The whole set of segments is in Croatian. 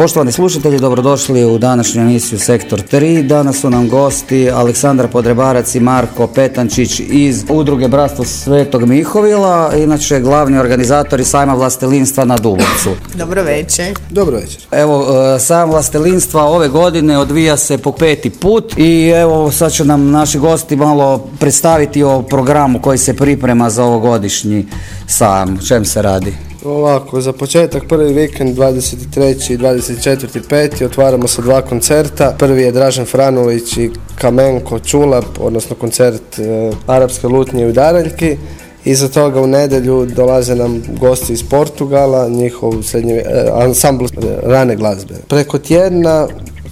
Poštovani slušatelji, dobrodošli u današnju emisiju Sektor 3. Danas su nam gosti Aleksandar Podrebarac i Marko Petančić iz udruge Bratstvo Svetog Mihovila, inače glavni organizatori sajma vlastelinstva na Dubovcu. Dobro večer. Dobro večer. Evo, e, sajam vlastelinstva ove godine odvija se po peti put i evo sad će nam naši gosti malo predstaviti o programu koji se priprema za ovogodišnji sajam. O čem se radi? Ovako, za početak prvi vikend 23. i 24. peti otvaramo sa dva koncerta. Prvi je Dražen Franović i Kamenko Čulap, odnosno koncert e, Arapske lutnje u Daraljki. Iza toga u nedjelju dolaze nam gosti iz Portugala, njihov srednji, e, ansambl rane glazbe. Preko tjedna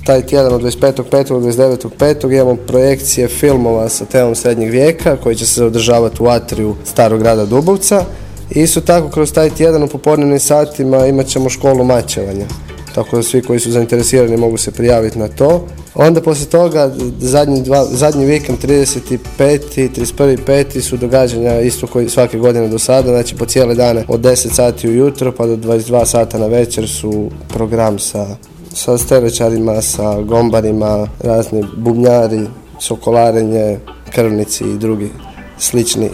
taj tjedan od 25.5. do 29.5. imamo projekcije filmova sa temom srednjeg vijeka koji će se održavati u atriju starog grada Dubovca. Isto tako kroz taj tjedan u popodnevnim satima imat ćemo školu mačevanja. Tako da svi koji su zainteresirani mogu se prijaviti na to. Onda poslije toga zadnji, dva, zadnji vikend 35. i 31.5. su događanja isto koji svake godine do sada, znači po cijele dane od 10 sati ujutro pa do 22 sata na večer su program sa, sa sterećarima, sa gombarima, razni bubnjari, sokolarenje, krvnici i drugi slični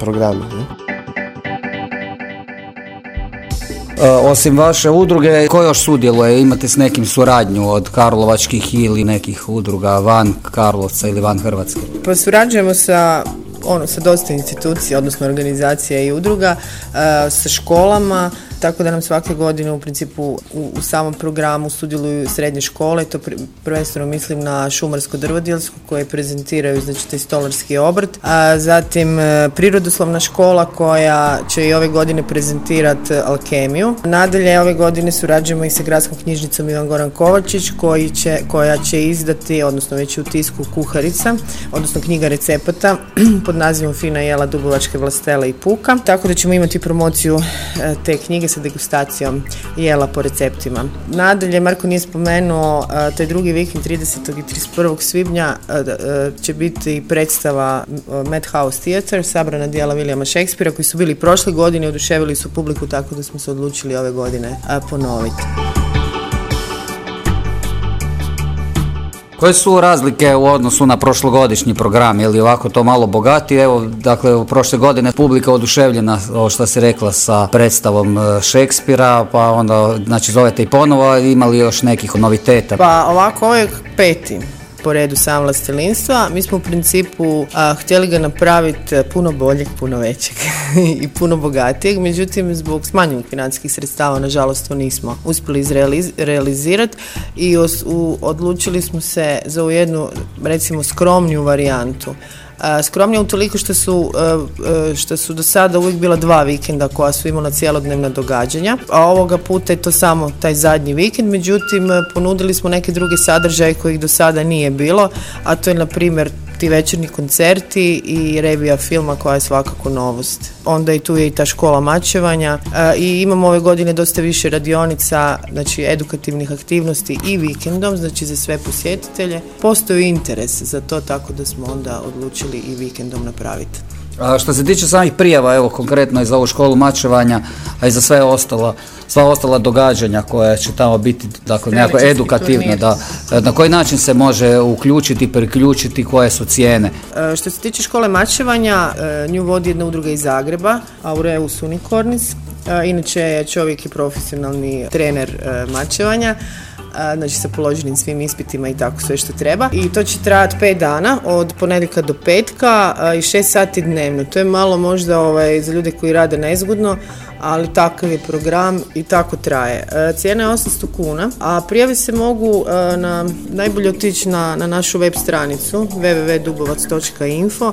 programi. Ne? Osim vaše udruge, ko još sudjeluje? Imate s nekim suradnju od Karlovačkih ili nekih udruga van Karlovca ili van Hrvatske? Pa surađujemo sa ono sa dosta institucija, odnosno organizacija i udruga, e, sa školama, tako da nam svake godine u principu u, u samom programu sudjeluju srednje škole, to prvenstveno mislim na šumarsko drvodjelsko koje prezentiraju znači taj stolarski obrt, a zatim e, prirodoslovna škola koja će i ove godine prezentirati alkemiju. Nadalje ove godine surađujemo i sa gradskom knjižnicom Ivan Goran Kovačić koji će, koja će izdati, odnosno već u tisku kuharica, odnosno knjiga recepata pod nazivom Fina jela Dubovačke vlastele i puka. Tako da ćemo imati promociju e, te knjige sa degustacijom jela po receptima. Nadalje, Marko nije spomenuo, taj drugi vikend 30. i 31. svibnja će biti predstava Madhouse Theater, sabrana dijela Williama Shakespearea koji su bili prošle godine, oduševili su publiku tako da smo se odlučili ove godine ponoviti. Koje su razlike u odnosu na prošlogodišnji program? Je li ovako to malo bogati? Evo, dakle, u prošle godine publika oduševljena, ovo što se rekla, sa predstavom e, Šekspira, pa onda, znači, zovete i ponovo, imali još nekih noviteta? Pa ovako, ovo je peti po redu sam vlastelinstva. Mi smo u principu htjeli ga napraviti puno boljeg, puno većeg i puno bogatijeg, međutim zbog smanjenih financijskih sredstava nažalost to nismo uspjeli izrealizirati i odlučili smo se za jednu recimo skromniju varijantu Skromnije u toliko što su, što su do sada uvijek bila dva vikenda koja su imala cjelodnevna događanja, a ovoga puta je to samo taj zadnji vikend, međutim ponudili smo neke druge sadržaje kojih do sada nije bilo, a to je na primjer ti večernji koncerti i revija filma koja je svakako novost. Onda i tu je i ta škola mačevanja i imamo ove godine dosta više radionica, znači edukativnih aktivnosti i vikendom, znači za sve posjetitelje. Postoji interes za to tako da smo onda odlučili i vikendom napraviti. A što se tiče samih prijava, evo konkretno i za ovu školu mačevanja, a i za sve ostalo, sva ostala događanja koja će tamo biti, dakle nekako edukativna, da, na koji način se može uključiti, priključiti, koje su cijene? E, što se tiče škole mačevanja, e, nju vodi jedna udruga iz Zagreba, Aureus Unicornis, e, inače je čovjek i profesionalni trener mačevanja znači sa položenim svim ispitima i tako sve što treba. I to će trajati pet dana, od ponedjeljka do petka i šest sati dnevno. To je malo možda ovaj, za ljude koji rade nezgodno, ali takav je program i tako traje. E, cijena je 800 kuna, a prijave se mogu e, na, najbolje otići na, na našu web stranicu www.dubovac.info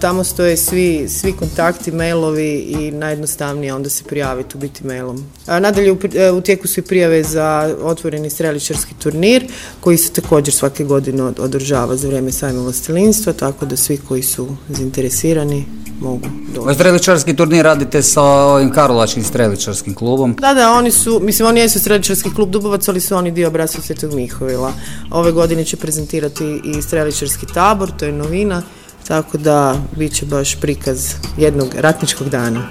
tamo stoje svi, svi kontakti, mailovi i najjednostavnije onda se prijaviti u biti mailom. Nadalje u, e, tijeku su i prijave za otvoreni streličarski turnir koji se također svake godine održava za vrijeme sajma vlastelinstva, tako da svi koji su zainteresirani mogu doći. Streličarski turnir radite sa ovim Karlovačkim streličarskim klubom. Da, da, oni su, mislim, oni jesu streličarski klub Dubovac, ali su oni dio Bratstva Svetog Mihovila. Ove godine će prezentirati i streličarski tabor, to je novina, tako da bit će baš prikaz jednog ratničkog dana.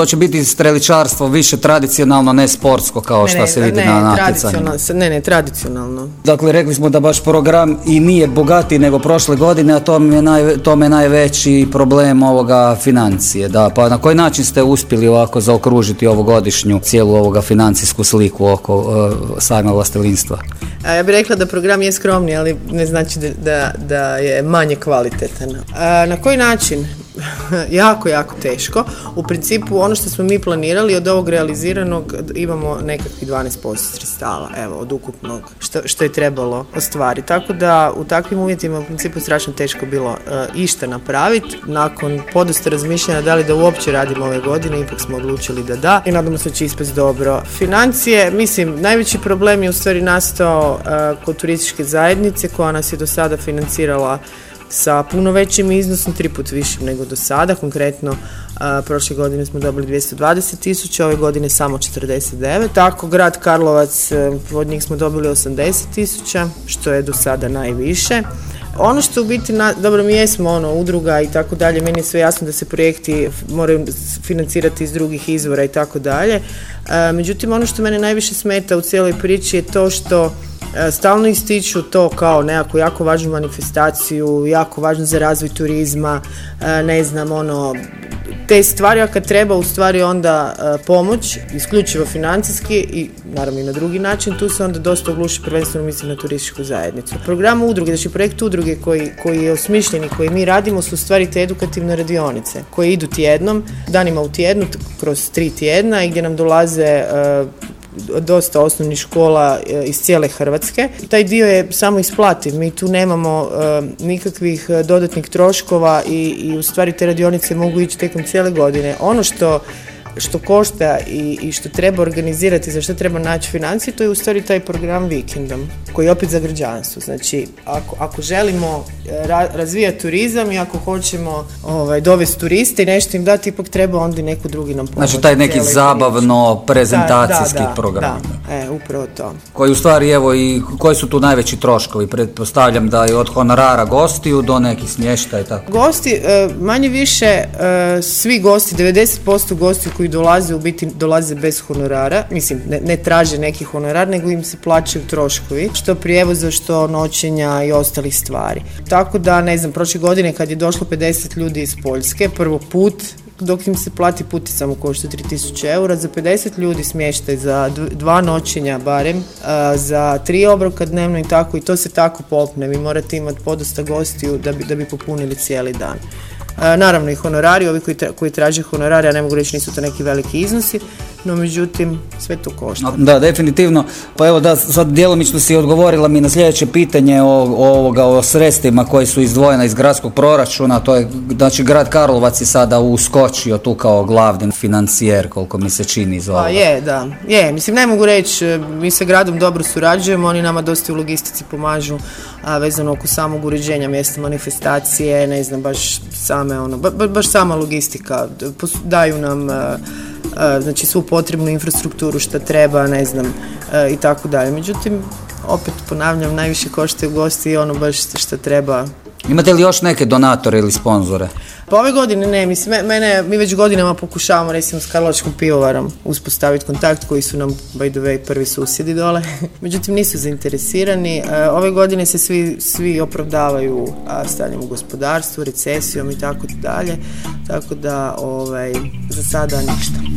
To će biti streličarstvo više tradicionalno, ne sportsko kao što se vidi ne, na natjecanju. Ne, ne, tradicionalno. Dakle, rekli smo da baš program i nije bogatiji nego prošle godine, a to mi je naj, tome najveći problem ovoga financije. Da, pa na koji način ste uspjeli ovako zaokružiti ovogodišnju cijelu ovoga financijsku sliku oko uh, same vlastelinstva? A ja bih rekla da program je skromni, ali ne znači da, da, da je manje kvalitetan. A, na koji način? jako, jako teško. U principu ono što smo mi planirali od ovog realiziranog imamo nekakvih 12% sredstava, evo, od ukupnog što, što je trebalo ostvariti. Tako da u takvim uvjetima u principu strašno teško bilo e, išta napraviti. Nakon podosta razmišljanja da li da uopće radimo ove godine, ipak smo odlučili da da i nadamo se će ispast dobro. Financije, mislim, najveći problem je u stvari nastao e, kod turističke zajednice koja nas je do sada financirala sa puno većim iznosom, tri put višim nego do sada. Konkretno, a, prošle godine smo dobili 220 tisuća, ove godine samo 49. Tako, grad Karlovac, e, od njih smo dobili 80 tisuća, što je do sada najviše. Ono što u biti, na, dobro mi jesmo ono, udruga i tako dalje, meni je sve jasno da se projekti moraju financirati iz drugih izvora i tako dalje. E, Međutim, ono što mene najviše smeta u cijeloj priči je to što stalno ističu to kao nekakvu jako važnu manifestaciju, jako važnu za razvoj turizma, e, ne znam, ono, te stvari, a kad treba u stvari onda e, pomoć, isključivo financijski i naravno i na drugi način, tu se onda dosta ogluši prvenstveno mislim na turističku zajednicu. Program udruge, znači projekt udruge koji, koji je osmišljen i koji mi radimo su stvari te edukativne radionice koje idu tjednom, danima u tjednu, kroz tri tjedna i gdje nam dolaze e, dosta osnovnih škola e, iz cijele Hrvatske. Taj dio je samo isplativ. Mi tu nemamo e, nikakvih e, dodatnih troškova i, i u stvari te radionice mogu ići tijekom cijele godine. Ono što što košta i, i što treba organizirati, za što treba naći financije, to je u stvari taj program vikendom, koji je opet za građanstvo. Znači, ako, ako želimo e, ra- razvijati turizam i ako hoćemo ovaj, dovesti turiste i nešto im dati, ipak treba onda i neko drugi nam pomoći. Znači taj neki cijeloj priči. zabavno prezentacijski Da, da, da, program. Da, e, upravo to. Koji u stvari, evo, i koji su tu najveći troškovi? Pretpostavljam da je od honorara gostiju do nekih smještaja i tako. Gosti, e, manje više, e, svi gosti, 90% gosti koji dolaze u biti dolaze bez honorara, mislim ne, ne traže neki honorar, nego im se plaćaju troškovi, što prijevoza, što noćenja i ostalih stvari. Tako da, ne znam, prošle godine kad je došlo 50 ljudi iz Poljske, prvo put, dok im se plati puti samo košta 3000 eura, za 50 ljudi smještaj, za dv- dva noćenja barem, za tri obroka dnevno i tako, i to se tako popne. Vi morate imati podosta gostiju da bi, da bi popunili cijeli dan. Naravno i honorari, ovi koji, tra- koji traže honorari, ja ne mogu reći nisu to neki veliki iznosi, no međutim sve to košta. Da, definitivno. Pa evo da, sad djelomično si odgovorila mi na sljedeće pitanje o, ovoga, o sredstvima koje su izdvojena iz gradskog proračuna. To je, znači, grad Karlovac je sada uskočio tu kao glavni financijer, koliko mi se čini iz ovoga. Pa je, da. Je, mislim, ne mogu reći, e, mi sa gradom dobro surađujemo, oni nama dosta u logistici pomažu, a vezano oko samog uređenja mjesta manifestacije, ne znam, baš same, ono, ba- ba- baš sama logistika, daju nam, e, e, znači, svu potrebnu infrastrukturu što treba, ne znam, e, i tako dalje. Međutim, opet ponavljam, najviše koštaju gosti i ono baš što treba Imate li još neke donatore ili sponzore? Pa ove godine ne, mislim, me- mene, mi već godinama pokušavamo recimo s Karlovačkom pivovarom uspostaviti kontakt koji su nam, by the way, prvi susjedi dole. Međutim, nisu zainteresirani. E, ove godine se svi, svi opravdavaju stanjem u gospodarstvu, recesijom i tako dalje. Tako da, ovaj, za sada ništa.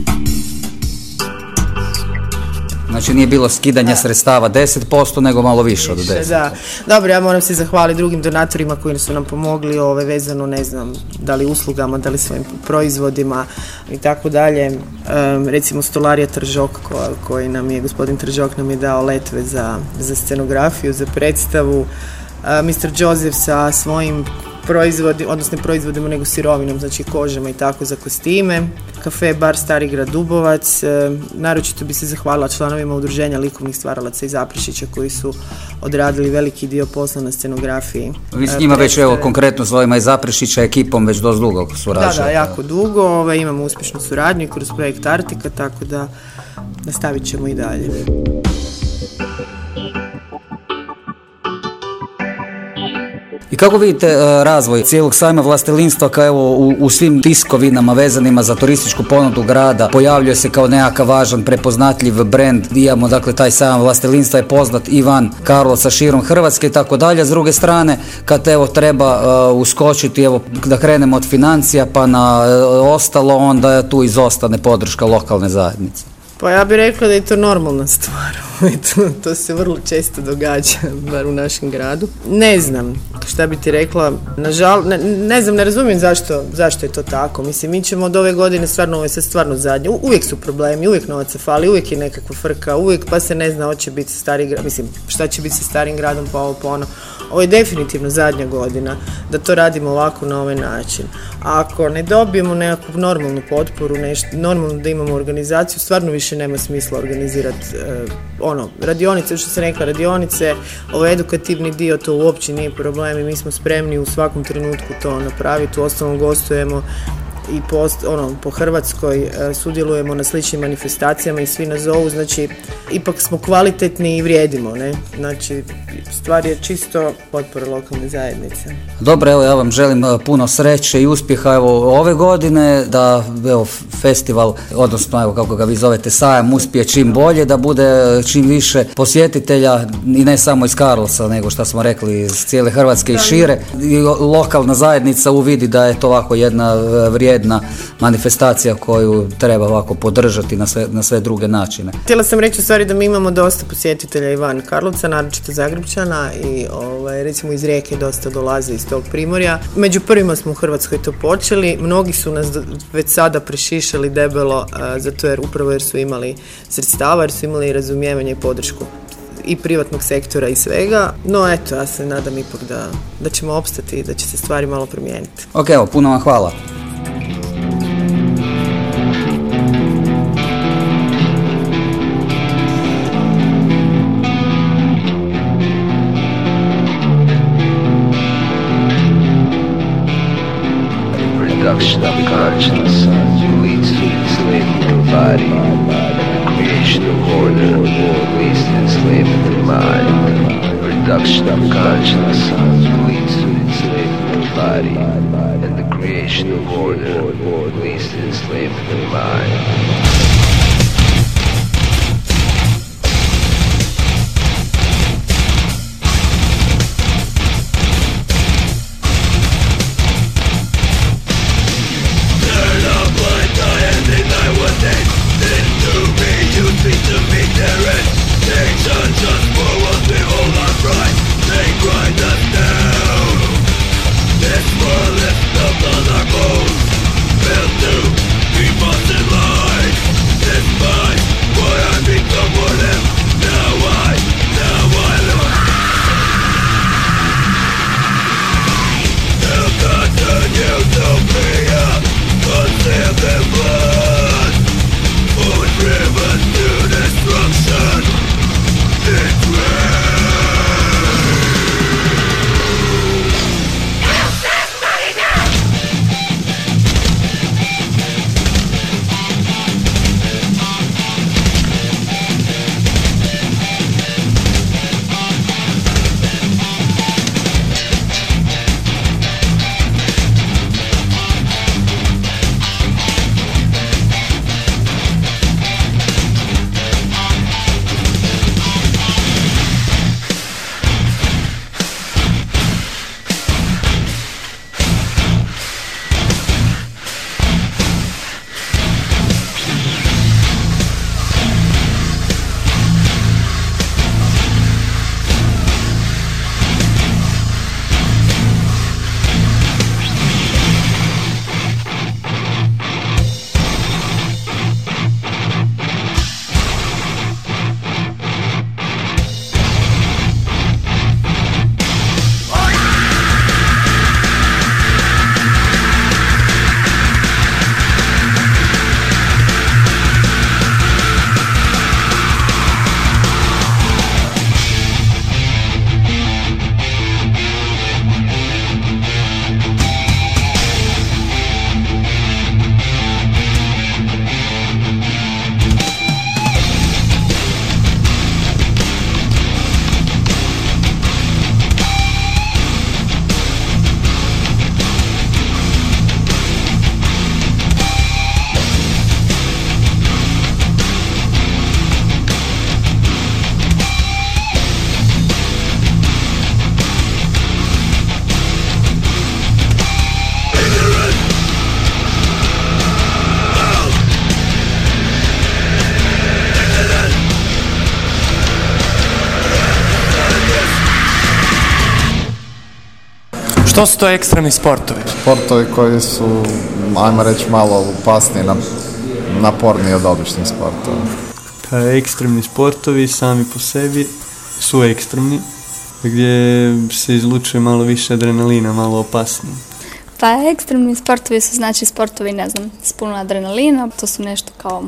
Znači nije bilo skidanja sredstava 10%, nego malo više od 10%. Da, dobro, ja moram se zahvaliti drugim donatorima koji su nam pomogli ove, vezano, ne znam, da li uslugama, da li svojim proizvodima i tako dalje. Recimo Stolarija Tržok ko- koji nam je, gospodin Tržok nam je dao letve za, za scenografiju, za predstavu. Mr. Joseph sa svojim proizvodi, odnosno ne proizvodimo nego sirovinom, znači kožama i tako za kostime. Kafe Bar Stari grad Dubovac, e, naročito bi se zahvalila članovima udruženja likovnih stvaralaca iz Zaprešića koji su odradili veliki dio posla na scenografiji. Vi s njima već evo konkretno svojima iz Zaprešića ekipom već dosta dugo surađujete. Da, da, jako dugo, ovaj, imamo uspješnu suradnju kroz projekt Artika, tako da nastavit ćemo i dalje. Kako vidite e, razvoj cijelog sajma vlastelinstva kao evo u, u svim tiskovinama vezanima za turističku ponudu grada pojavljuje se kao nekakav važan prepoznatljiv brend. Imamo dakle taj sajam vlastelinstva je poznat i van Karlovca širom Hrvatske i tako dalje. S druge strane kad evo treba uh, uskočiti evo da krenemo od financija pa na uh, ostalo onda tu izostane podrška lokalne zajednice. Pa ja bih rekla da je to normalna stvar. to, to se vrlo često događa, bar u našem gradu. Ne znam šta bi ti rekla, nažal, ne, ne znam, ne razumijem zašto, zašto je to tako. Mislim, mi ćemo od ove godine stvarno, ovo je stvarno zadnje. uvijek su problemi, uvijek novaca fali, uvijek je nekakva frka, uvijek pa se ne zna hoće biti sa starim gradom, mislim, šta će biti sa starim gradom pa ovo pa ono. Ovo je definitivno zadnja godina da to radimo ovako na ovaj način. Ako ne dobijemo nekakvu normalnu potporu, nešto, normalno da imamo organizaciju, stvarno više nema smisla organizirati uh, ono, radionice, što se rekla, radionice, ovaj edukativni dio, to uopće nije problem i mi smo spremni u svakom trenutku to napraviti, u ostalom gostujemo i post, ono, po Hrvatskoj e, sudjelujemo na sličnim manifestacijama i svi nas zovu, znači ipak smo kvalitetni i vrijedimo, ne? Znači, stvar je čisto potpora lokalne zajednice. Dobro, evo ja vam želim e, puno sreće i uspjeha evo ove godine, da evo festival, odnosno evo kako ga vi zovete sajam, uspije čim bolje, da bude e, čim više posjetitelja i ne samo iz Karlovca, nego što smo rekli iz cijele Hrvatske i šire. I lokalna zajednica uvidi da je to ovako jedna vrijedna jedna manifestacija koju treba ovako podržati na sve, na sve druge načine. Htjela sam reći u stvari da mi imamo dosta posjetitelja i van Karlovca, naročito Zagrebčana i ovaj, recimo iz Rijeke dosta dolaze iz tog primorja. Među prvima smo u Hrvatskoj to počeli, mnogi su nas već sada prešišali debelo zato jer upravo jer su imali sredstava, jer su imali razumijevanje i podršku i privatnog sektora i svega, no eto, ja se nadam ipak da, da ćemo opstati i da će se stvari malo promijeniti. Ok, evo, puno vam hvala. Thank you. Što su to ekstremni sportovi? Sportovi koji su, ajmo reći, malo opasniji, naporniji od običnih sportova. Pa ekstremni sportovi sami po sebi su ekstremni, gdje se izlučuje malo više adrenalina, malo opasnije. Pa ekstremni sportovi su znači sportovi, ne znam, s puno adrenalina, to su nešto kao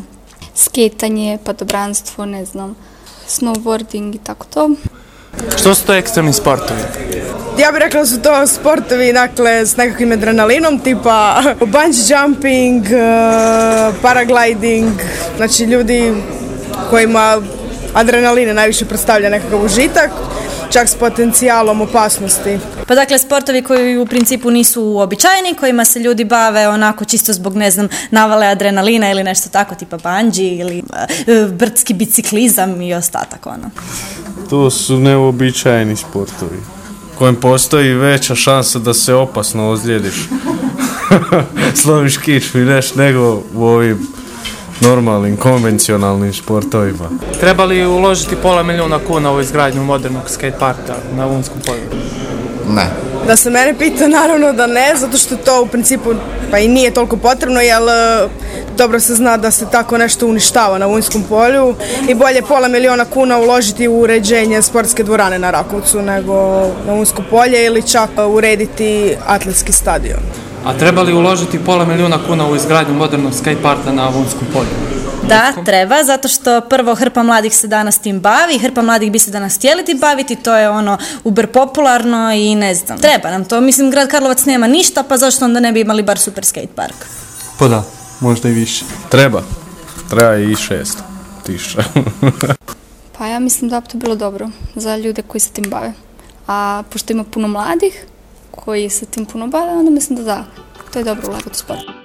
sketanje, padobranstvo, ne znam, snowboarding i tako to. Što su to ekstremni sportovi? Ja bih rekla su to sportovi dakle, s nekakvim adrenalinom, tipa bungee jumping, uh, paragliding, znači ljudi kojima adrenaline najviše predstavlja nekakav užitak, čak s potencijalom opasnosti. Pa dakle, sportovi koji u principu nisu uobičajeni, kojima se ljudi bave onako čisto zbog, ne znam, navale adrenalina ili nešto tako, tipa banđi ili uh, brdski biciklizam i ostatak, ono. To su neuobičajeni sportovi kojem postoji veća šansa da se opasno ozlijediš. Sloviš kiču i neš nego u ovim normalnim, konvencionalnim sportovima. Treba li uložiti pola milijuna kuna u izgradnju modernog skate parka na Unskom polju? Ne. Da se mene pita, naravno da ne, zato što to u principu pa i nije toliko potrebno, jer e, dobro se zna da se tako nešto uništava na Unjskom polju i bolje pola miliona kuna uložiti u uređenje sportske dvorane na Rakovcu nego na Unsko polje ili čak urediti atletski stadion. A treba li uložiti pola milijuna kuna u izgradnju modernog skate parka na Unskom polju? Da, treba, zato što prvo hrpa mladih se danas tim bavi, hrpa mladih bi se danas htjeli tim baviti, to je ono uber popularno i ne znam. Treba nam to, mislim grad Karlovac nema ništa, pa zašto onda ne bi imali bar super skate park? Pa da, možda i više. Treba, treba i šest tiša. pa ja mislim da bi to bilo dobro za ljude koji se tim bave. A pošto ima puno mladih koji se tim puno bave, onda mislim da da, to je dobro ulagati u sport.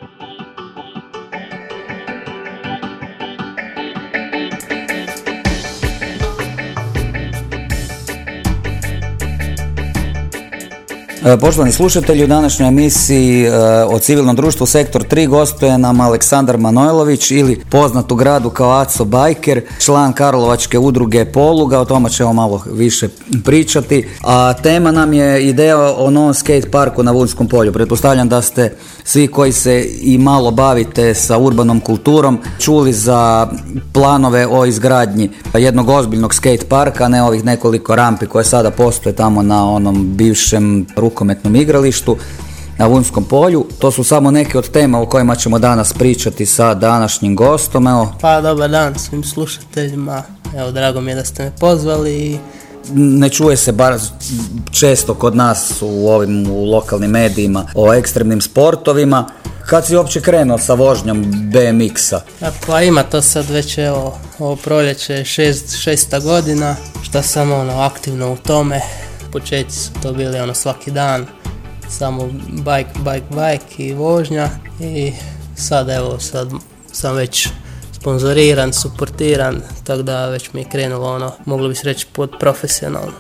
Poštovani slušatelji, u današnjoj emisiji e, o civilnom društvu Sektor 3 gostuje nam Aleksandar Manojlović ili poznat u gradu kao Aco Bajker, član Karlovačke udruge Poluga, o tome ćemo malo više pričati. A tema nam je ideja o novom skate parku na Vunskom polju. Pretpostavljam da ste svi koji se i malo bavite sa urbanom kulturom čuli za planove o izgradnji jednog ozbiljnog skate parka, ne ovih nekoliko rampi koje sada postoje tamo na onom bivšem rukometnom igralištu na Vunskom polju. To su samo neke od tema o kojima ćemo danas pričati sa današnjim gostom. Evo. Pa dobar dan svim slušateljima. Evo drago mi je da ste me pozvali. Ne čuje se bar često kod nas u ovim u lokalnim medijima o ekstremnim sportovima. Kad si uopće krenuo sa vožnjom BMX-a? Pa ima to sad već evo, ovo proljeće šest, šesta godina, što sam ono aktivno u tome početci su to bili ono svaki dan, samo bike, bike, bike i vožnja i sad evo sad sam već sponzoriran, suportiran, tako da već mi je krenulo ono, moglo bi se reći pod profesionalno.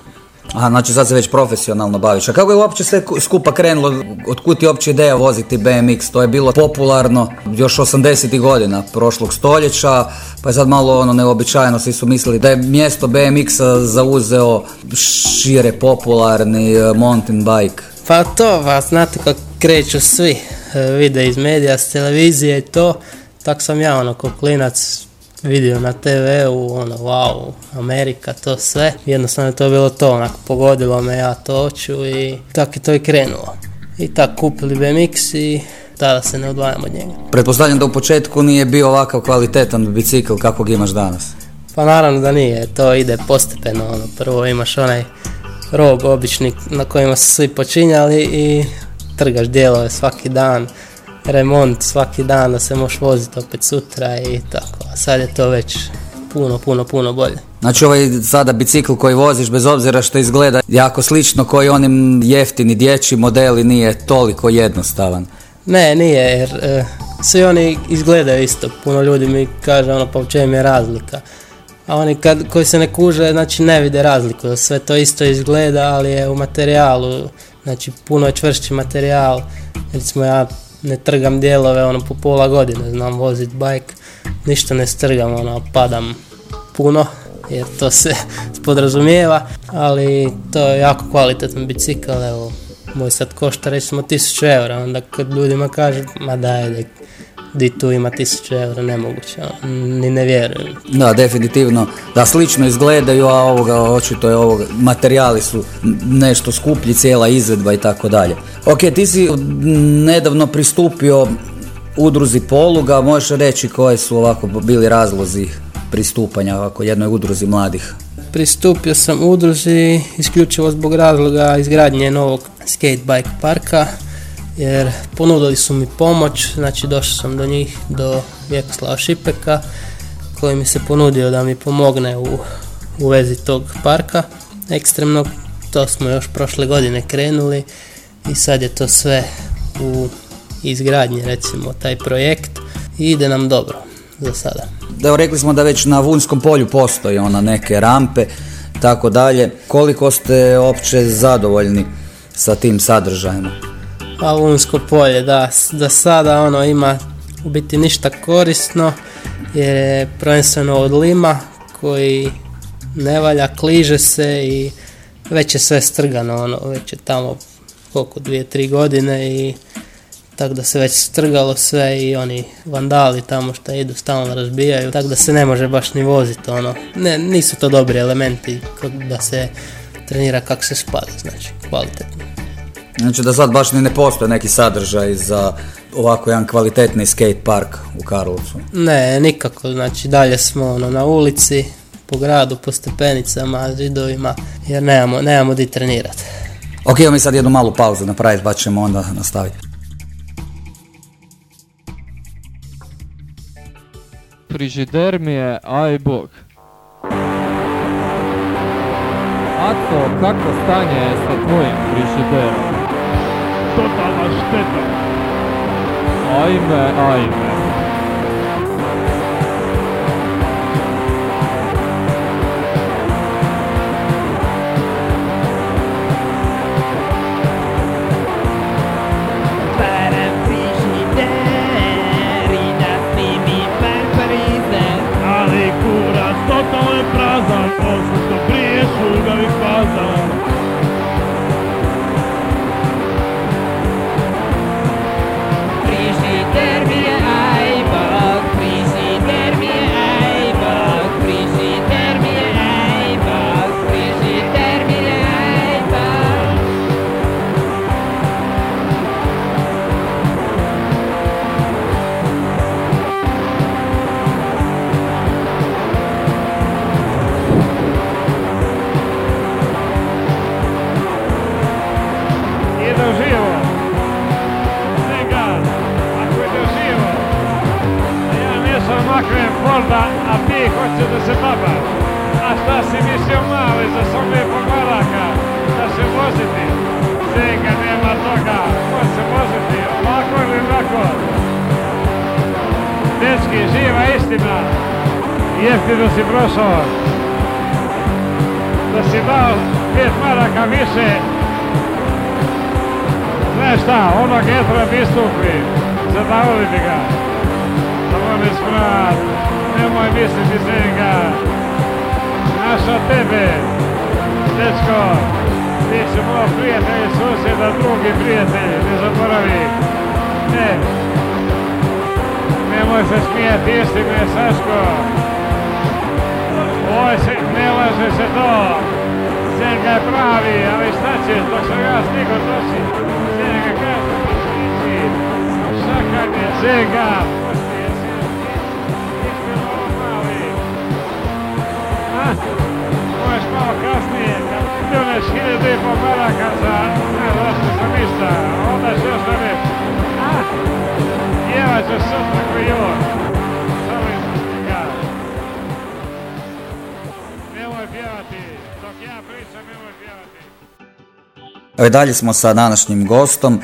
Aha, znači sad se već profesionalno baviš. A kako je uopće sve skupa krenulo? Otkud ti uopće ideja voziti BMX? To je bilo popularno još 80. godina prošlog stoljeća, pa je sad malo ono neobičajno. Svi su mislili da je mjesto BMX-a zauzeo šire popularni e, mountain bike. Pa to, pa znate kako kreću svi. E, vide iz medija, s televizije i to. Tak sam ja ono, ko klinac vidio na TV-u, ono, wow, Amerika, to sve. Jednostavno je to bilo to, onako, pogodilo me ja to oču i tako je to i krenulo. I tako kupili BMX i tada se ne odvajamo od njega. Pretpostavljam da u početku nije bio ovakav kvalitetan bicikl kakvog imaš danas. Pa naravno da nije, to ide postepeno, ono, prvo imaš onaj rog obični na kojima su svi počinjali i trgaš dijelove svaki dan remont svaki dan da se možeš voziti opet sutra i tako. A sad je to već puno, puno, puno bolje. Znači ovaj sada bicikl koji voziš bez obzira što izgleda jako slično koji onim jeftini dječji modeli nije toliko jednostavan. Ne, nije jer e, svi oni izgledaju isto. Puno ljudi mi kaže ono pa u čem je razlika. A oni kad, koji se ne kuže znači ne vide razliku. Sve to isto izgleda ali je u materijalu. Znači puno je čvršći materijal. Recimo ja ne trgam dijelove ono po pola godine, znam vozit bajk, ništa ne strgam, ono padam puno jer to se spodrazumijeva, ali to je jako kvalitetan bicikl, evo moj sad košta recimo 1000 eura, onda kad ljudima kažu, ma daj, di tu ima 1000 eura, nemoguće, ono, ni ne vjerujem. Da, definitivno. Da, slično izgledaju, a ovoga, očito je ovoga, materijali su nešto skuplji, cijela izvedba i tako dalje. Ok, ti si nedavno pristupio udruzi Poluga, možeš reći koje su ovako bili razlozi pristupanja ovako jednoj udruzi mladih? Pristupio sam udruzi isključivo zbog razloga izgradnje novog skatebike parka, jer ponudili su mi pomoć, znači došao sam do njih, do Vjekoslava Šipeka, koji mi se ponudio da mi pomogne u, u vezi tog parka ekstremnog. To smo još prošle godine krenuli i sad je to sve u izgradnji, recimo, taj projekt i ide nam dobro za sada. Evo rekli smo da već na Vunskom polju postoji ona neke rampe, tako dalje. Koliko ste opće zadovoljni sa tim sadržajima? Pa Vunsko polje, da, da sada ono ima u biti ništa korisno, jer je prvenstveno od lima koji ne valja, kliže se i već je sve strgano, ono, već je tamo koliko, dvije, tri godine i tako da se već strgalo sve i oni vandali tamo što idu stalno razbijaju, tako da se ne može baš ni voziti, ono, ne, nisu to dobri elementi da se trenira kako se spada, znači, kvalitetno. Znači da sad baš ni ne postoje neki sadržaj za ovako jedan kvalitetni skate park u Karlovcu? Ne, nikako, znači dalje smo ono, na ulici, po gradu, po stepenicama, zidovima, jer nemamo, nemamo di trenirati. Ok, mi sad jednu malu pauzu napraviti, pa ćemo onda nastaviti. Frižider mi je, aj bog. Aco, kako stanje je sa tvojim frižiderom? tota vasteta. Ai me, ai me. Pravi, ali šta ćeš, dok sam ja stigo doći. Zenga kaže, ići, šakar je Zenga. Poslije si, iskreno ovo mali. A, možeš malo kasnije, kad pljuneš hiljadu i pol maraka za, ne, došli sam ništa, onda će još da reći. A, jevat ćeš sutra koji on. Dalje smo sa današnjim gostom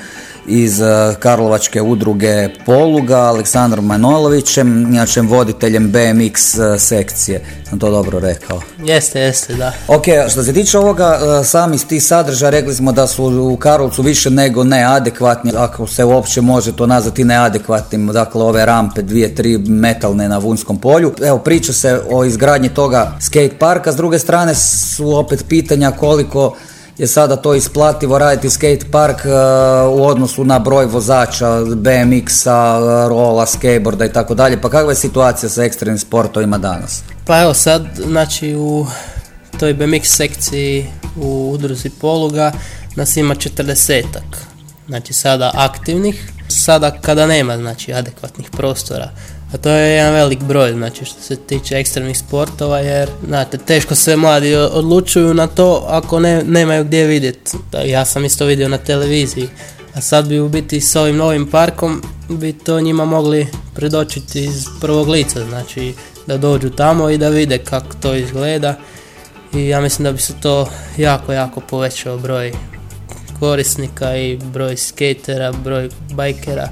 iz eh, Karlovačke udruge Poluga, Aleksandrom Manojlovićem, inače voditeljem BMX eh, sekcije. Sam to dobro rekao. Jeste, jeste, da. Ok, što se tiče ovoga, eh, samih tih sadržaja, rekli smo da su u Karlovcu više nego neadekvatni, ako se uopće može to nazvati neadekvatnim, dakle ove rampe, dvije, tri metalne na Vunskom polju. Evo, priča se o izgradnji toga skate parka, s druge strane su opet pitanja koliko je sada to isplativo raditi skate park e, u odnosu na broj vozača BMX-a, rola, skateboarda i tako dalje. Pa kakva je situacija sa ekstremnim sportovima danas? Pa evo sad, znači u toj BMX sekciji u udruzi poluga nas ima 40-ak. Znači sada aktivnih, sada kada nema znači adekvatnih prostora. A to je jedan velik broj, znači što se tiče ekstremnih sportova, jer znate, teško se mladi odlučuju na to ako ne, nemaju gdje vidjeti. Ja sam isto vidio na televiziji, a sad bi u biti s ovim novim parkom bi to njima mogli predočiti iz prvog lica, znači da dođu tamo i da vide kako to izgleda. I ja mislim da bi se to jako, jako povećao broj korisnika i broj skatera, broj bajkera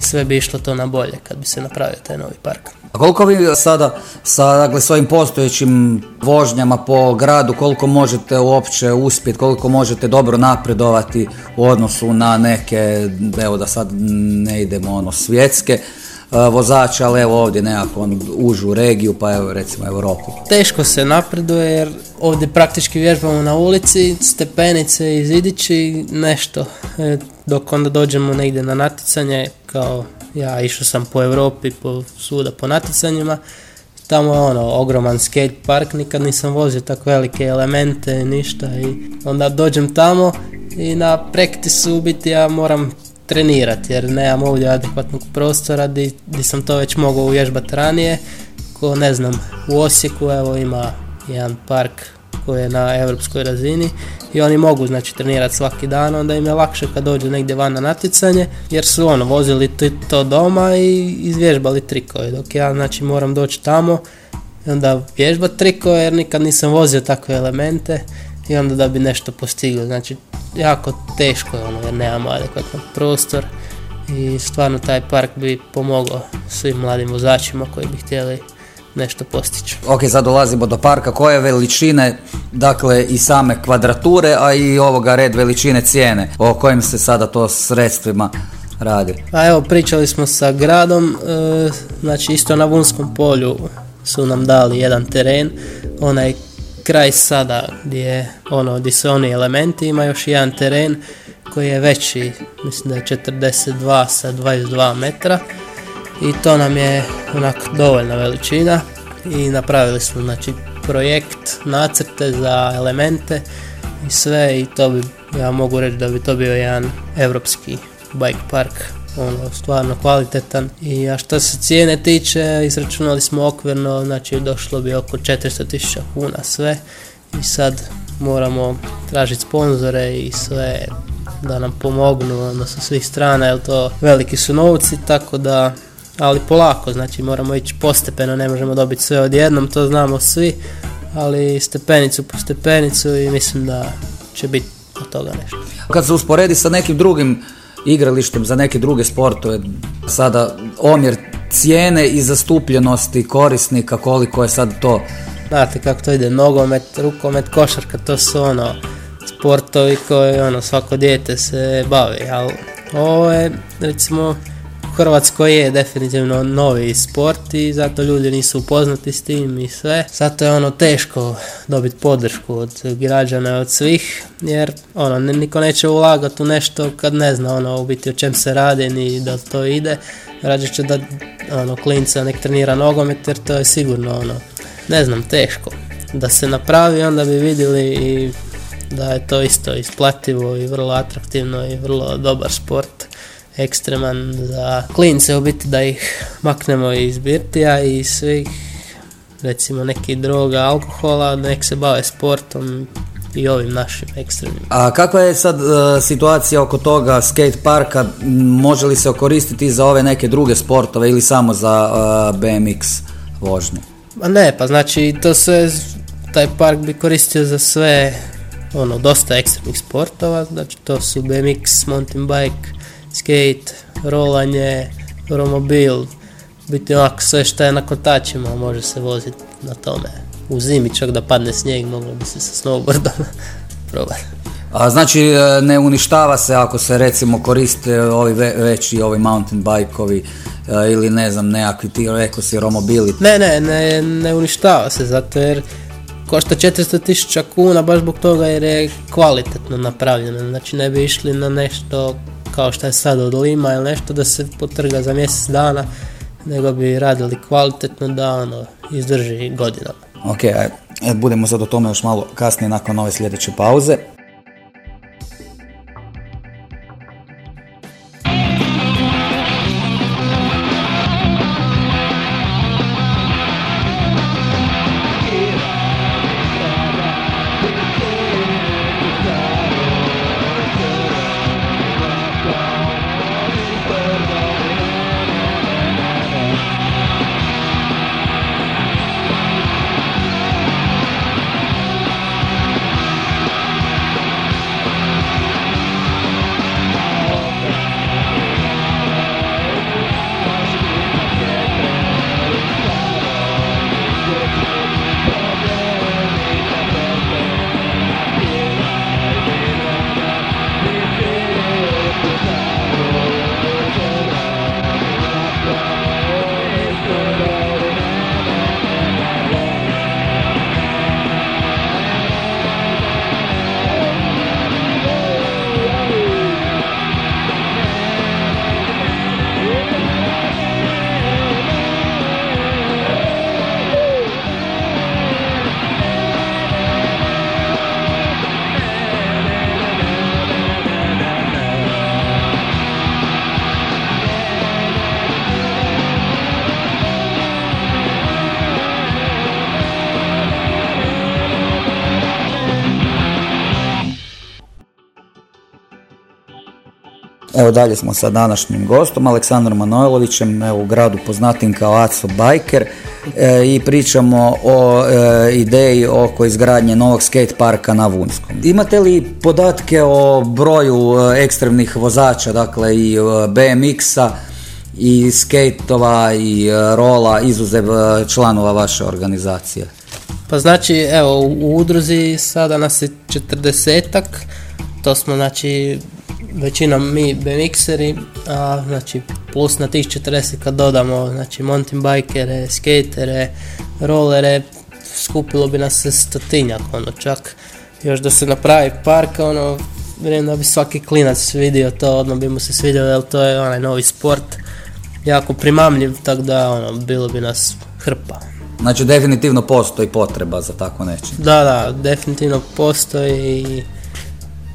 sve bi išlo to na bolje kad bi se napravio taj novi park. A koliko vi sada sa dakle, svojim postojećim vožnjama po gradu, koliko možete uopće uspjeti, koliko možete dobro napredovati u odnosu na neke, evo da sad ne idemo ono svjetske, vozača, ali evo ovdje nekako on užu regiju, pa evo recimo Europu. Teško se napreduje jer ovdje praktički vježbamo na ulici, stepenice i zidići, nešto. E, dok onda dođemo negdje na natjecanje, kao ja išao sam po Europi, po svuda po natjecanjima, tamo je ono ogroman skate park, nikad nisam vozio tako velike elemente, ništa i onda dođem tamo i na prektisu u biti ja moram trenirati jer nemam ovdje adekvatnog prostora di, di sam to već mogao uvježbati ranije. Ko ne znam, u Osijeku evo ima jedan park je na europskoj razini i oni mogu znači trenirati svaki dan, onda im je lakše kad dođu negdje van na natjecanje jer su ono vozili to doma i izvježbali trikove dok ja znači moram doći tamo i onda vježbati trikove jer nikad nisam vozio takve elemente i onda da bi nešto postigli. Znači, jako teško je ono jer nemamo adekvatan prostor i stvarno taj park bi pomogao svim mladim vozačima koji bi htjeli nešto postići. Ok, sad dolazimo do parka. Koje veličine, dakle i same kvadrature, a i ovoga red veličine cijene, o kojim se sada to sredstvima radi? A evo, pričali smo sa gradom, e, znači isto na Vunskom polju su nam dali jedan teren, onaj kraj sada gdje, ono, gdje su oni elementi, ima još jedan teren koji je veći, mislim da je 42 sa 22 metra i to nam je onak dovoljna veličina. I napravili smo znači projekt, nacrte za elemente i sve i to bi, ja mogu reći da bi to bio jedan europski bike park. Ono, stvarno kvalitetan. I a što se cijene tiče, izračunali smo okvirno, znači došlo bi oko 400.000 kuna sve. I sad moramo tražiti sponzore i sve da nam pomognu onda sa svih strana, jer to veliki su novci, tako da ali polako, znači moramo ići postepeno, ne možemo dobiti sve odjednom, to znamo svi, ali stepenicu po stepenicu i mislim da će biti od toga nešto. Kad se usporedi sa nekim drugim igralištem za neke druge sportove. Sada omjer cijene i zastupljenosti korisnika, koliko je sad to? Znate kako to ide, nogomet, rukomet, košarka, to su ono sportovi koji ono, svako dijete se bavi, ali ovo je recimo Hrvatskoj je definitivno novi sport i zato ljudi nisu upoznati s tim i sve. Zato je ono teško dobiti podršku od građana, od svih, jer ono, niko neće ulagati u nešto kad ne zna ono u biti o čem se radi ni da to ide. Rađe će da ono, klinca nek trenira nogomet jer to je sigurno ono, ne znam, teško. Da se napravi onda bi vidjeli i da je to isto isplativo i vrlo atraktivno i vrlo dobar sport ekstreman za klince u biti da ih maknemo iz birtija i svih recimo nekih droga, alkohola, nek se bave sportom i ovim našim ekstremnim. A kakva je sad e, situacija oko toga skate parka? Može li se koristiti za ove neke druge sportove ili samo za uh, BMX vožnju? A ne, pa znači to sve, taj park bi koristio za sve ono, dosta ekstremnih sportova, znači to su BMX, mountain bike, skate, rolanje, romobil, biti ovako sve što je na kotačima, može se voziti na tome. U zimi čak da padne snijeg, moglo bi se sa snowboardom probati. A znači e, ne uništava se ako se recimo koriste ovi veći ovi mountain bajkovi e, ili ne znam nekakvi ti rekao si romobili? Ne, ne, ne, ne uništava se zato jer košta 400 tisuća kuna baš zbog toga jer je kvalitetno napravljeno. Znači ne bi išli na nešto kao što je sad od Lima ili nešto da se potrga za mjesec dana, nego bi radili kvalitetno da ono izdrži godinama. Ok, e, budemo sad o tome još malo kasnije nakon ove sljedeće pauze. Evo dalje smo sa današnjim gostom, Aleksandrom Manojlovićem, u gradu poznatim kao Aco Biker e, i pričamo o e, ideji oko izgradnje novog skate parka na Vunskom. Imate li podatke o broju e, ekstremnih vozača, dakle i e, BMX-a i skateova i e, rola izuzev članova vaše organizacije? Pa znači, evo, u udruzi sada nas je četrdesetak, to smo znači većinom mi BMXeri, a znači plus na tih 40 kad dodamo znači mountain bikere, skatere, rolere, skupilo bi nas se stotinjak, ono čak još da se napravi park, ono vjerujem da bi svaki klinac vidio to, odmah bi mu se svidio jer to je onaj novi sport, jako primamljiv, tako da ono, bilo bi nas hrpa. Znači definitivno postoji potreba za tako nečim. Da, da, definitivno postoji i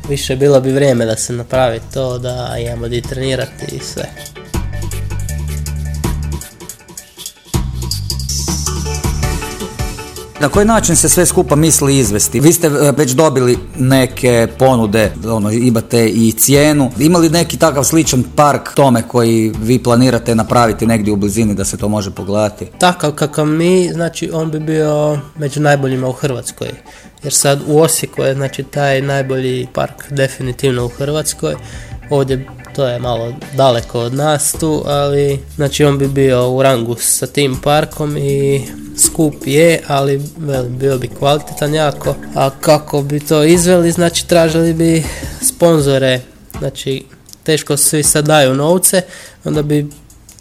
više bilo bi vrijeme da se napravi to, da imamo di trenirati i sve. Na koji način se sve skupa misli izvesti? Vi ste e, već dobili neke ponude, ono, imate i cijenu. Ima li neki takav sličan park tome koji vi planirate napraviti negdje u blizini da se to može pogledati? Takav kakav mi, znači on bi bio među najboljima u Hrvatskoj. Jer sad u Osijeku je znači taj najbolji park definitivno u Hrvatskoj. Ovdje to je malo daleko od nas tu, ali znači on bi bio u rangu sa tim parkom i skup je, ali velim, bio bi kvalitetan jako. A kako bi to izveli, znači tražili bi sponzore, znači teško svi sad daju novce, onda bi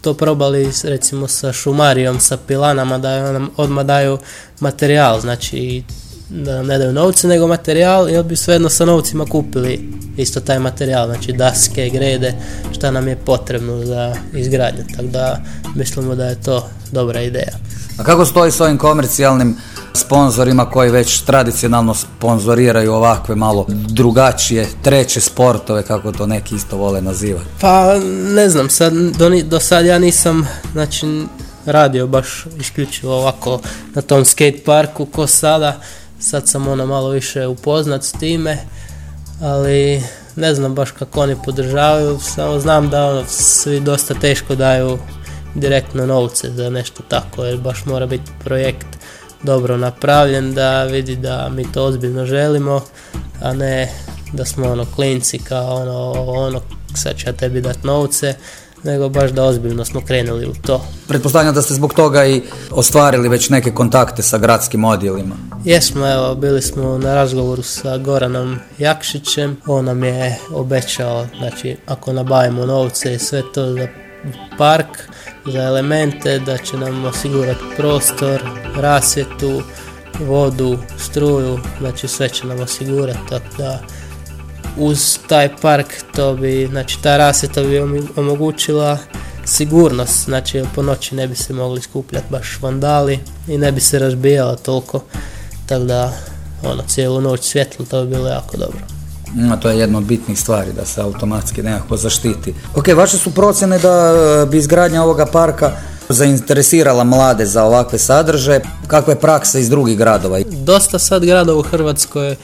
to probali recimo sa šumarijom, sa pilanama da nam odmah daju materijal, znači da nam ne daju novce nego materijal i bi svejedno sa novcima kupili isto taj materijal, znači daske, grede, šta nam je potrebno za izgradnju, tako da mislimo da je to dobra ideja. A kako stoji s ovim komercijalnim sponzorima koji već tradicionalno sponzoriraju ovakve malo drugačije treće sportove, kako to neki isto vole nazivati? Pa ne znam, sad, do, do sad ja nisam znači, radio baš isključivo ovako na tom skate parku ko sada. Sad sam ono malo više upoznat s time, ali ne znam baš kako oni podržavaju, samo znam da ono, svi dosta teško daju direktno novce za nešto tako, jer baš mora biti projekt dobro napravljen da vidi da mi to ozbiljno želimo, a ne da smo ono klinci kao ono, ono sad ću tebi dat novce, nego baš da ozbiljno smo krenuli u to. Pretpostavljam da ste zbog toga i ostvarili već neke kontakte sa gradskim odjelima. Jesmo, evo, bili smo na razgovoru sa Goranom Jakšićem, on nam je obećao, znači, ako nabavimo novce i sve to za park, za elemente, da će nam osigurati prostor, rasvjetu vodu, struju, znači sve će nam osigurati, tako da uz taj park to bi, znači ta rasvjeta bi omogućila sigurnost, znači po noći ne bi se mogli skupljati baš vandali i ne bi se razbijala toliko, tako da ono, cijelu noć svjetlo, to bi bilo jako dobro. No, to je jedna od bitnih stvari, da se automatski nekako zaštiti. Ok, vaše su procjene da e, bi izgradnja ovoga parka zainteresirala mlade za ovakve sadržaje. Kakva je praksa iz drugih gradova? Dosta sad gradova u Hrvatskoj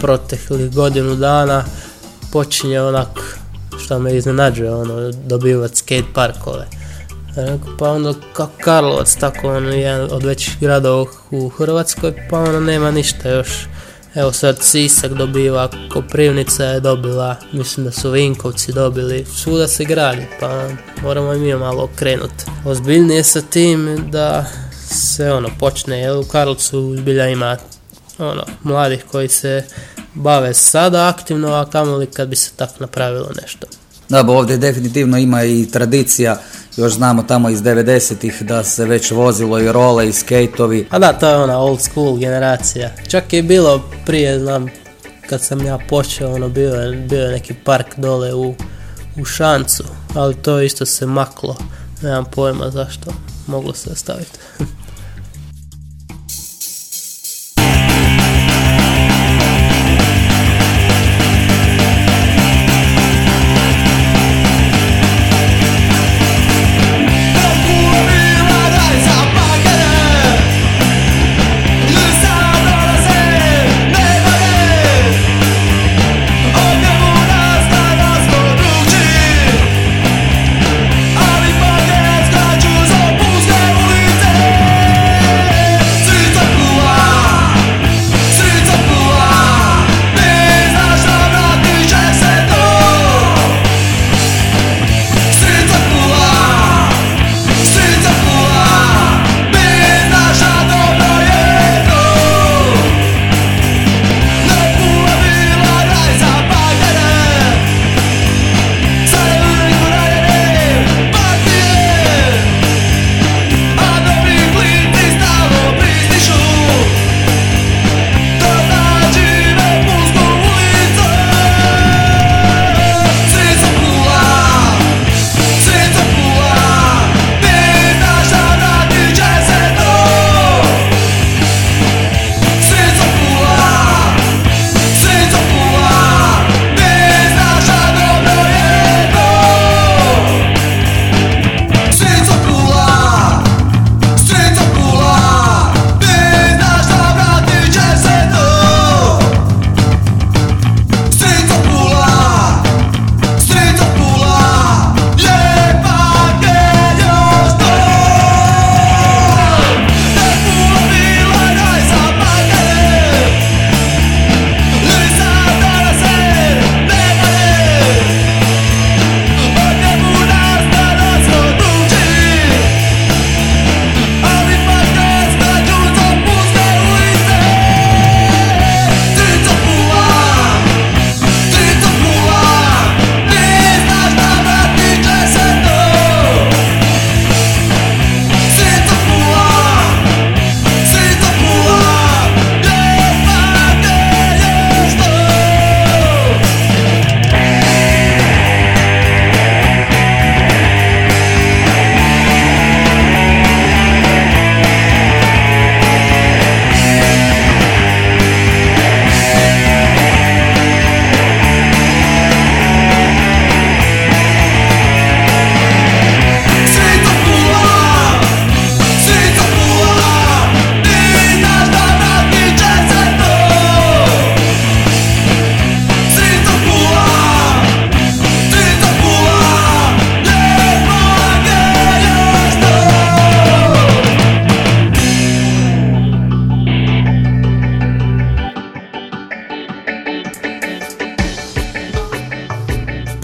proteklih godinu dana počinje onak što me iznenađuje, ono, dobivati skate parkove. Pa onda kako Karlovac, tako ono, jedan od većih gradova u Hrvatskoj, pa ono nema ništa još. Evo sad Sisak dobiva, Koprivnica je dobila, mislim da su Vinkovci dobili, svuda se gradi, pa moramo i mi malo okrenuti. Ozbiljnije sa tim da se ono počne, jer u Karlovcu zbilja ima ono, mladih koji se bave sada aktivno, a kamoli kad bi se tak napravilo nešto. Da, bo ovdje definitivno ima i tradicija, još znamo tamo iz 90-ih da se već vozilo i role i skejtovi. A da, to je ona old school generacija. Čak je bilo prije, znam, kad sam ja počeo, ono, bio je, bio je neki park dole u, u Šancu, ali to isto se maklo. Nemam pojma zašto, moglo se staviti.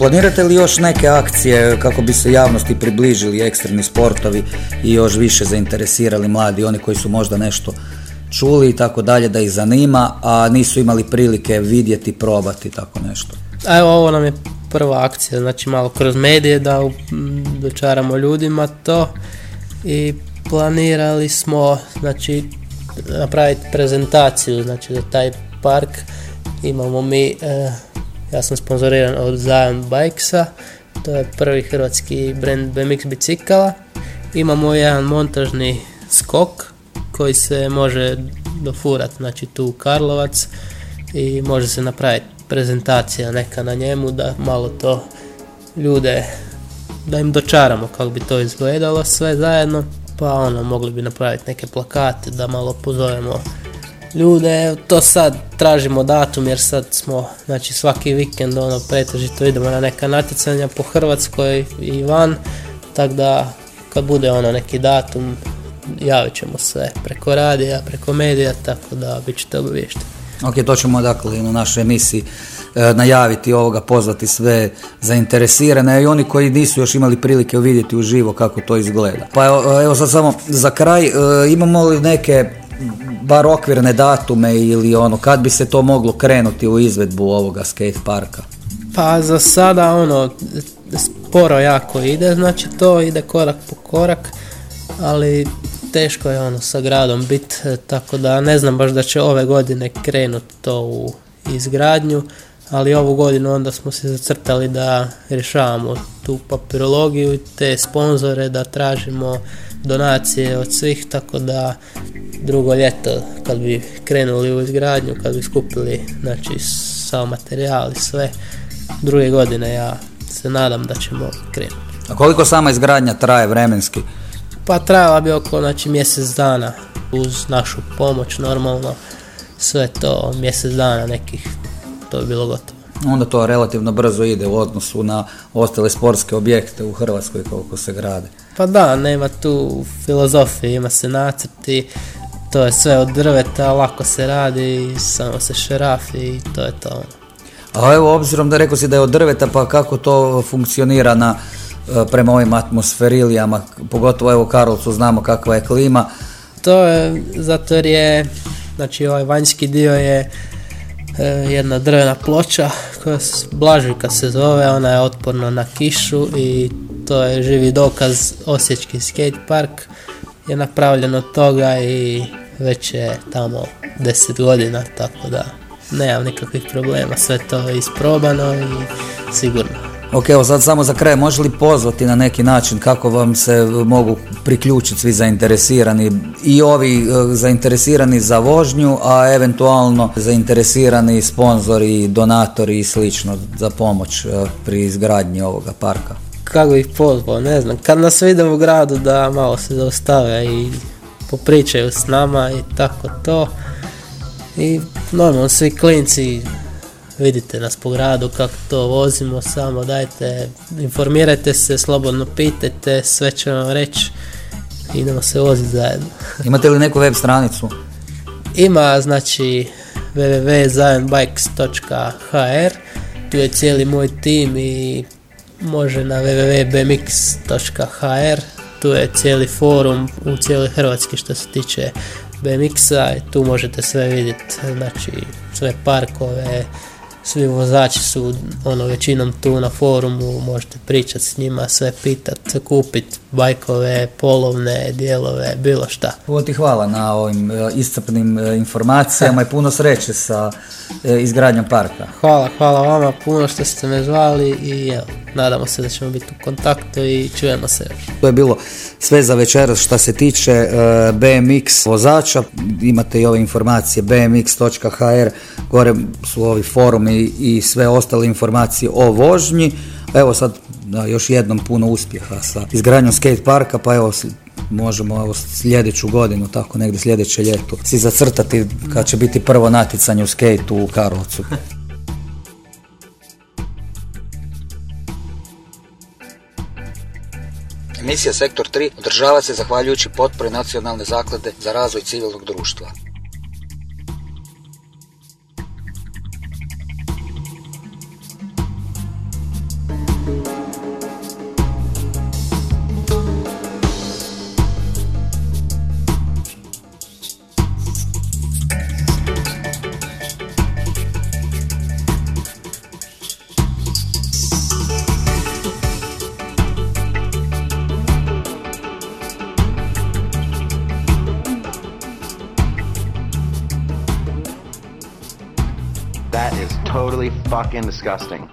Planirate li još neke akcije kako bi se javnosti približili ekstremni sportovi i još više zainteresirali mladi, oni koji su možda nešto čuli i tako dalje da ih zanima, a nisu imali prilike vidjeti, probati tako nešto? Evo ovo nam je prva akcija, znači malo kroz medije da dočaramo ljudima to i planirali smo, znači napraviti prezentaciju znači za taj park. Imamo mi, e, ja sam sponzoriran od Zion Bikesa, to je prvi hrvatski brand BMX bicikala. Imamo jedan montažni skok koji se može dofurat, znači tu Karlovac i može se napraviti prezentacija neka na njemu da malo to ljude da im dočaramo kako bi to izgledalo sve zajedno pa ono mogli bi napraviti neke plakate da malo pozovemo ljude to sad tražimo datum jer sad smo znači svaki vikend ono pretežito idemo na neka natjecanja po Hrvatskoj i van tako da kad bude ono neki datum javit ćemo se preko radija, preko medija tako da bit ćete obaviješteni. Ok, to ćemo dakle u našoj emisiji e, najaviti ovoga, pozvati sve zainteresirane i oni koji nisu još imali prilike vidjeti uživo kako to izgleda. Pa evo, evo sad samo za kraj, e, imamo li neke bar okvirne datume ili ono, kad bi se to moglo krenuti u izvedbu ovoga skate parka? Pa za sada ono, sporo jako ide, znači to ide korak po korak, ali teško je ono sa gradom bit, e, tako da ne znam baš da će ove godine krenuti to u izgradnju, ali ovu godinu onda smo se zacrtali da rješavamo tu papirologiju i te sponzore, da tražimo donacije od svih, tako da drugo ljeto kad bi krenuli u izgradnju, kad bi skupili znači, sav materijal i sve, druge godine ja se nadam da ćemo krenuti. A koliko sama izgradnja traje vremenski? Pa trajala bi oko znači, mjesec dana uz našu pomoć normalno. Sve to mjesec dana nekih, to bi bilo gotovo. Onda to relativno brzo ide u odnosu na ostale sportske objekte u Hrvatskoj koliko se grade. Pa da, nema tu filozofije, ima se nacrti, to je sve od drveta, lako se radi, samo se šerafi i to je to. A evo, obzirom da rekao si da je od drveta, pa kako to funkcionira na E, prema ovim atmosferilijama, pogotovo evo u Karlovcu znamo kakva je klima. To je zato jer je, znači ovaj vanjski dio je e, jedna drvena ploča koja blažujka se zove, ona je otporna na kišu i to je živi dokaz Osječki skate park je napravljen od toga i već je tamo 10 godina, tako da nemam nikakvih problema, sve to je isprobano i sigurno. Ok, evo sad samo za kraj, može li pozvati na neki način kako vam se mogu priključiti svi zainteresirani i ovi e, zainteresirani za vožnju, a eventualno zainteresirani sponzori, donatori i slično za pomoć e, pri izgradnji ovoga parka? Kako ih pozvao, ne znam, kad nas vide u gradu da malo se zaustave i popričaju s nama i tako to. I normalno svi klinci vidite nas po gradu kako to vozimo, samo dajte, informirajte se, slobodno pitajte, sve ću vam reći, idemo se voziti zajedno. Imate li neku web stranicu? Ima, znači, www.zionbikes.hr, tu je cijeli moj tim i može na www.bmx.hr, tu je cijeli forum u cijeloj Hrvatski što se tiče BMX-a i tu možete sve vidjeti, znači sve parkove, svi vozači su ono većinom tu na forumu, možete pričati s njima, sve pitat, kupiti bajkove, polovne, dijelove, bilo šta. Puno ti hvala na ovim e, iscrpnim e, informacijama i puno sreće sa e, izgradnjom parka. Hvala, hvala vama puno što ste me zvali i evo, nadamo se da ćemo biti u kontaktu i čujemo se još. To je bilo sve za večeras što se tiče BMX vozača. Imate i ove informacije bmx.hr, gore su ovi forumi i sve ostale informacije o vožnji. Evo sad da, još jednom puno uspjeha sa izgradnjom skate parka, pa evo možemo evo, sljedeću godinu, tako negdje sljedeće ljeto, si zacrtati kad će biti prvo natjecanje u skateu u Karlovcu. Emisija Sektor 3 održava se zahvaljujući potpori Nacionalne zaklade za razvoj civilnog društva. Fucking disgusting.